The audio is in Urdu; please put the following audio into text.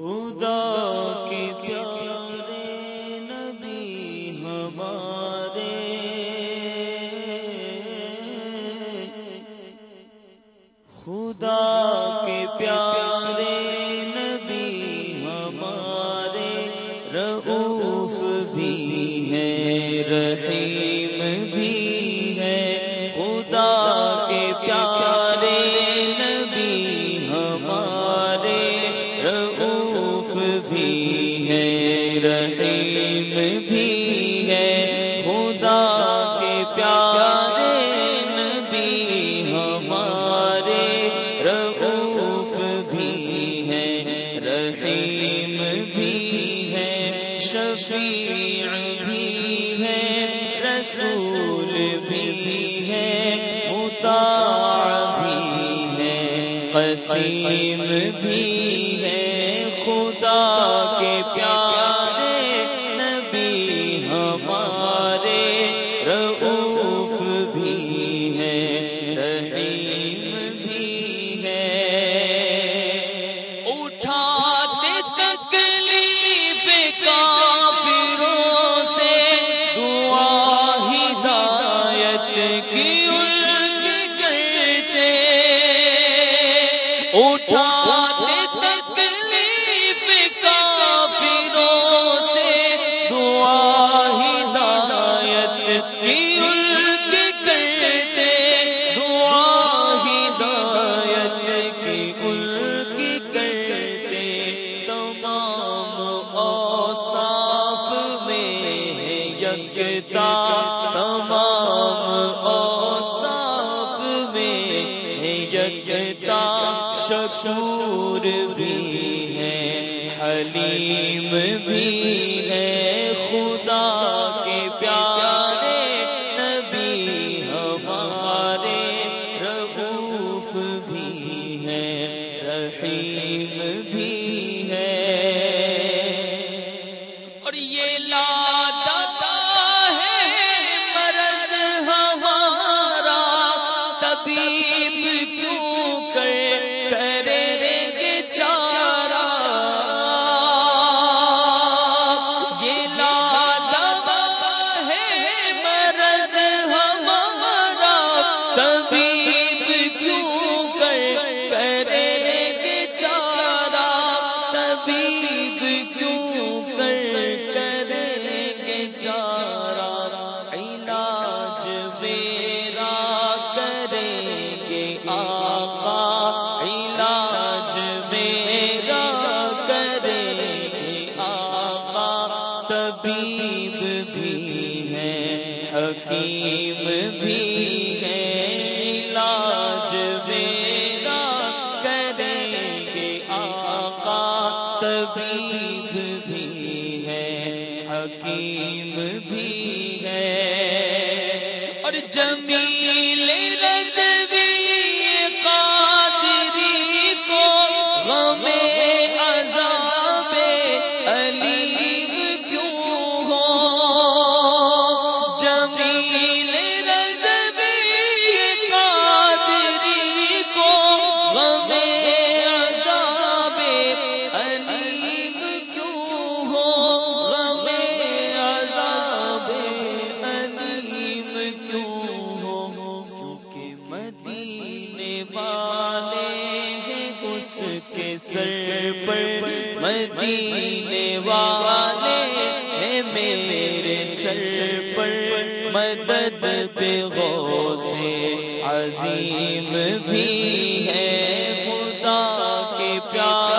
خدا کے پیارے نبی ہمارے۔ خدا کے پیارے نبی ہمارے رعوف بھی ہے رحیم رحیم بھی ہے، خدا کے پیارے نبی ہمارے رعوف بھی ہے، رحیم بھی ہے، شفیع بھی ہے، رسول بھی ہے، مطاع بھی ہے، قسیم بھی ہے، خدا کے پیارے کی کرتے اٹھاتے تکلیف کافروں سے، دعا ہدایت کی کرتے، دعا ہدایت کی ان کرتے۔ تمام اوصاف میں ہے یکتا۔ ہے شکور بھی ہے، حلیم بھی ہے، خدا کے پیارے نبی ہمارے رعوف بھی ہے، رحیم بھی ہے۔ اور یہ لاتا ہے مرض ہمارا، طبیب کیوں طبیب بھی ہے، حکیم بھی ہے۔ علاج میرا کریں گے آقا، طبیب بھی ہے، حکیم بھی ہے۔ اور جمیل رضوی اس کے سر پر مدینے والے ہیں میرے سر پر مدد پہ غو سے عظیم بھی ہے خدا کے پیار